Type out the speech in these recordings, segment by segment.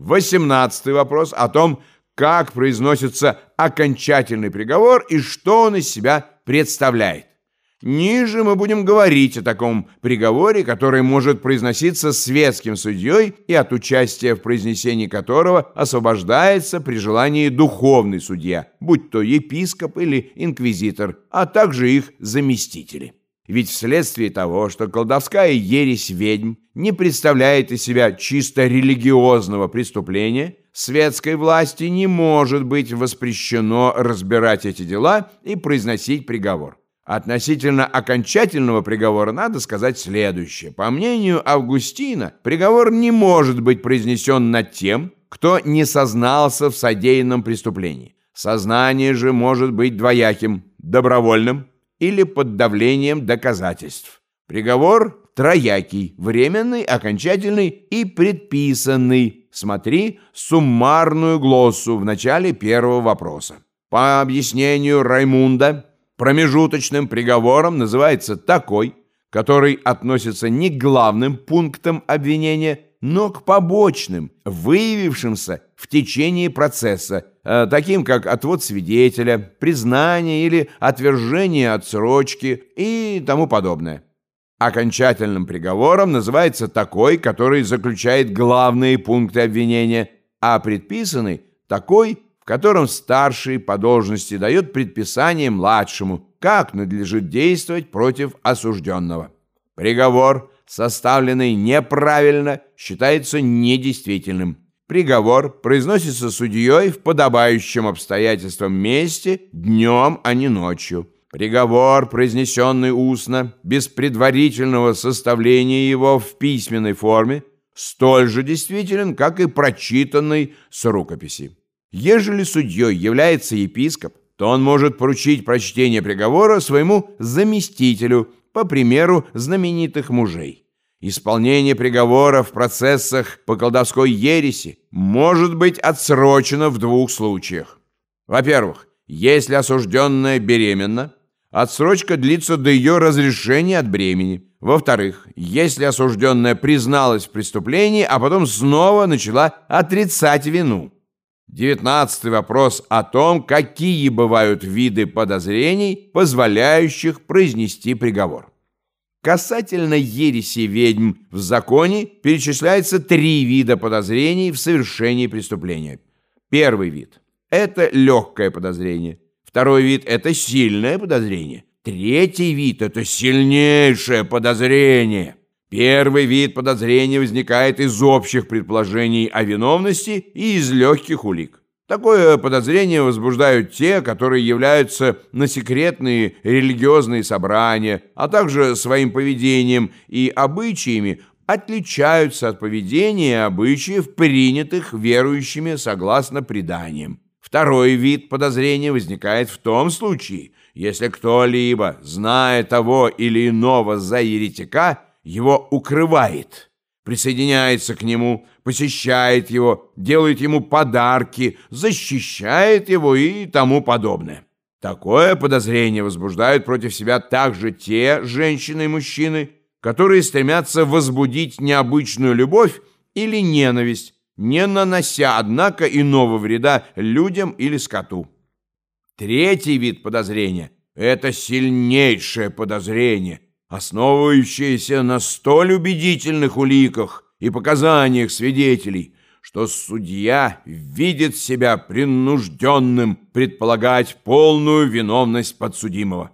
Восемнадцатый вопрос о том, как произносится окончательный приговор и что он из себя представляет. Ниже мы будем говорить о таком приговоре, который может произноситься светским судьей и от участия в произнесении которого освобождается при желании духовный судья, будь то епископ или инквизитор, а также их заместители. Ведь вследствие того, что колдовская ересь ведьм не представляет из себя чисто религиозного преступления, светской власти не может быть воспрещено разбирать эти дела и произносить приговор. Относительно окончательного приговора надо сказать следующее. По мнению Августина, приговор не может быть произнесен над тем, кто не сознался в содеянном преступлении. Сознание же может быть двояким, добровольным или под давлением доказательств. Приговор троякий, временный, окончательный и предписанный. Смотри суммарную глоссу в начале первого вопроса. По объяснению Раймунда, Промежуточным приговором называется такой, который относится не к главным пунктам обвинения, но к побочным, выявившимся в течение процесса, э, таким как отвод свидетеля, признание или отвержение отсрочки и тому подобное. Окончательным приговором называется такой, который заключает главные пункты обвинения, а предписанный – такой, в котором старший по должности дает предписание младшему, как надлежит действовать против осужденного. Приговор, составленный неправильно, считается недействительным. Приговор произносится судьей в подобающем обстоятельствам месте днем, а не ночью. Приговор, произнесенный устно, без предварительного составления его в письменной форме, столь же действителен, как и прочитанный с рукописи. Ежели судьей является епископ, то он может поручить прочтение приговора своему заместителю, по примеру знаменитых мужей. Исполнение приговора в процессах по колдовской ереси может быть отсрочено в двух случаях. Во-первых, если осужденная беременна, отсрочка длится до ее разрешения от бремени. Во-вторых, если осужденная призналась в преступлении, а потом снова начала отрицать вину. Девятнадцатый вопрос о том, какие бывают виды подозрений, позволяющих произнести приговор. Касательно ереси ведьм в законе перечисляется три вида подозрений в совершении преступления. Первый вид – это легкое подозрение. Второй вид – это сильное подозрение. Третий вид – это сильнейшее подозрение. Первый вид подозрения возникает из общих предположений о виновности и из легких улик. Такое подозрение возбуждают те, которые являются на секретные религиозные собрания, а также своим поведением и обычаями отличаются от поведения и обычаев, принятых верующими согласно преданиям. Второй вид подозрения возникает в том случае, если кто-либо, зная того или иного за еретика, его укрывает, присоединяется к нему, посещает его, делает ему подарки, защищает его и тому подобное. Такое подозрение возбуждают против себя также те женщины и мужчины, которые стремятся возбудить необычную любовь или ненависть, не нанося, однако, иного вреда людям или скоту. Третий вид подозрения – это сильнейшее подозрение – основывающееся на столь убедительных уликах и показаниях свидетелей, что судья видит себя принужденным предполагать полную виновность подсудимого.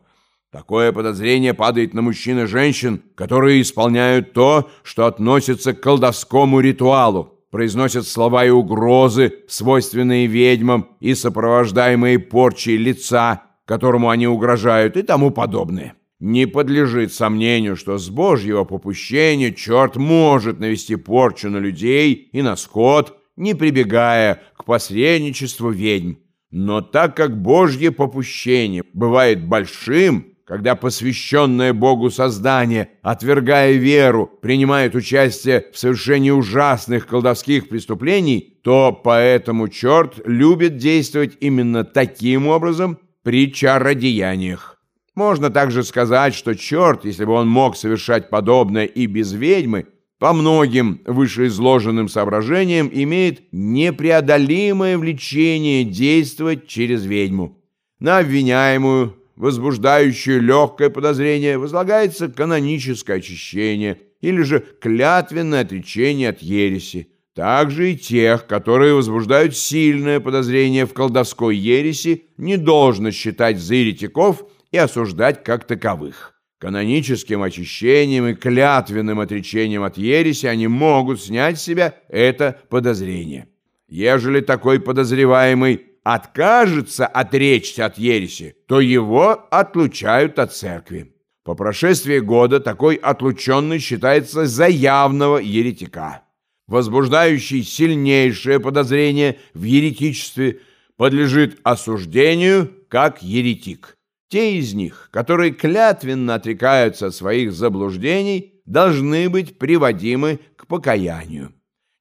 Такое подозрение падает на мужчин и женщин, которые исполняют то, что относится к колдовскому ритуалу, произносят слова и угрозы, свойственные ведьмам и сопровождаемые порчей лица, которому они угрожают и тому подобное. Не подлежит сомнению, что с Божьего попущения черт может навести порчу на людей и на скот, не прибегая к посредничеству ведьм. Но так как Божье попущение бывает большим, когда посвященное Богу создание, отвергая веру, принимает участие в совершении ужасных колдовских преступлений, то поэтому черт любит действовать именно таким образом при чародеяниях. Можно также сказать, что черт, если бы он мог совершать подобное и без ведьмы, по многим вышеизложенным соображениям имеет непреодолимое влечение действовать через ведьму. На обвиняемую, возбуждающую легкое подозрение, возлагается каноническое очищение или же клятвенное отречение от ереси. Также и тех, которые возбуждают сильное подозрение в колдовской ереси, не должно считать за еретиков и осуждать как таковых. Каноническим очищением и клятвенным отречением от ереси они могут снять с себя это подозрение. Ежели такой подозреваемый откажется отречься от ереси, то его отлучают от церкви. По прошествии года такой отлученный считается за явного еретика. Возбуждающий сильнейшее подозрение в еретичестве подлежит осуждению как еретик. Те из них, которые клятвенно отрекаются от своих заблуждений, должны быть приводимы к покаянию.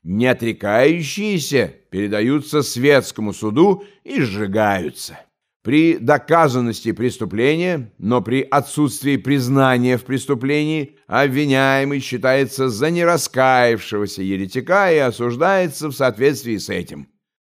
Не отрекающиеся передаются светскому суду и сжигаются. При доказанности преступления, но при отсутствии признания в преступлении, обвиняемый считается за нераскаявшегося еретика и осуждается в соответствии с этим.